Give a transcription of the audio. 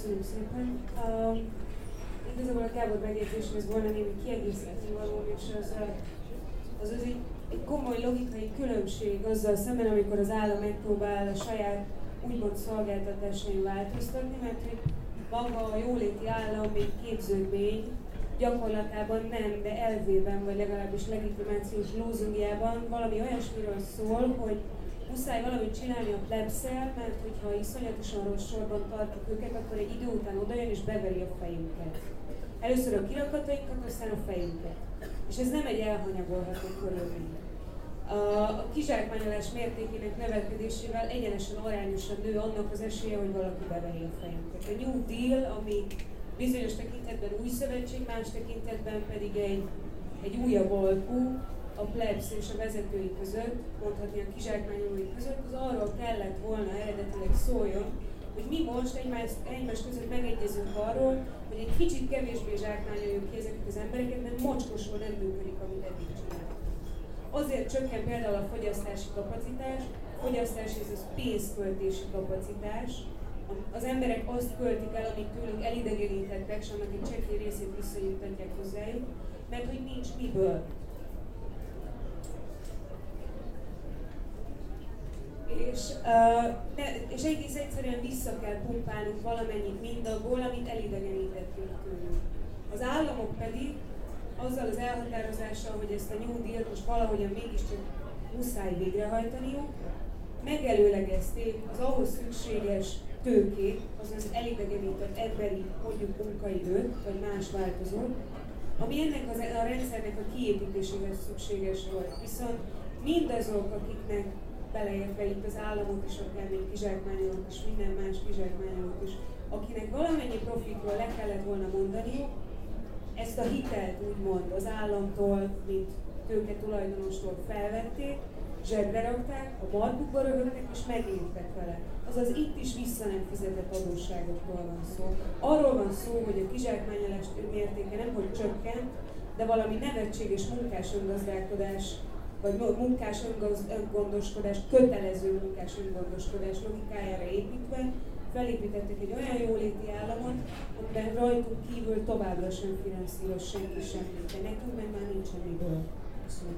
Köszönöm szépen. Um, igazából a Gábor megjegyzéshez volna némi kiegészíteni való, és az, az, az egy, egy komoly logikai különbség azzal szemben, amikor az állam megpróbál a saját úgymond szolgáltatásain változtatni, mert hogy maga a jóléti állam, mint képződmény, gyakorlatában nem, de elvében, vagy legalábbis legitimációs lózungjában valami olyasmiről szól, hogy muszáj valamit csinálni a plebszel, mert hogyha iszonyatosan rossz sorban tartjuk őket, akkor egy idő után odajön és beveri a fejünket. Először a kirakatainkat, aztán a fejünket. És ez nem egy elhanyagolható körülmény. A kizsákmányolás mértékének növekedésével egyenesen arányosan nő annak az esélye, hogy valaki beveri a fejünket. A New Deal, ami bizonyos tekintetben új szövetség, más tekintetben pedig egy, egy újabb alkú, a plebs és a vezetői között, mondhatni a kizsákmányolói között, az arról kellett volna eredetileg szóljon, hogy mi most egymás, egymás között megegyezünk arról, hogy egy kicsit kevésbé zsákmányoljuk ki ezeket az embereket, mert mocskosul nem működik, amit eddig csinálunk. Azért csökken például a fogyasztási kapacitás, a fogyasztás ez az pénzköltési kapacitás, az emberek azt költik el, amit tőlük elidegenítettek, és annak egy csekély részét visszajuttatják hozzájuk, mert hogy nincs miből. És, uh, ne, és egész egyszerűen vissza kell pumpálnunk valamennyit mindabból, amit elidegenítettünk tőlük. Az államok pedig azzal az elhatározással, hogy ezt a New Deal most valahogyan mégiscsak muszáj végrehajtaniuk, megelőlegezték az ahhoz szükséges tőkét, azaz elidegenített emberi, mondjuk munkaidőt, vagy más változót, ami ennek az, a rendszernek a kiépítéséhez szükséges volt. Viszont mindazok, akiknek beleértve itt az államot is, akár még kizsákmányolók és minden más kizsákmányolók is, akinek valamennyi profitról le kellett volna mondani, ezt a hitelt úgymond az államtól, mint tőke tulajdonostól felvették, zsebre rakták, a markukba röhögtek és megéltek vele. Azaz itt is vissza nem fizetett adósságokról van szó. Arról van szó, hogy a kizsákmányolás mértéke nem hogy csökkent, de valami nevetséges munkás öngazdálkodás vagy munkás öngondoskodás, kötelező munkás öngondoskodás logikájára építve felépítettek egy olyan jóléti államot, amiben rajtuk kívül továbbra sem finanszíroz senki semmit, de nekünk meg már nincsen miből. Köszönöm.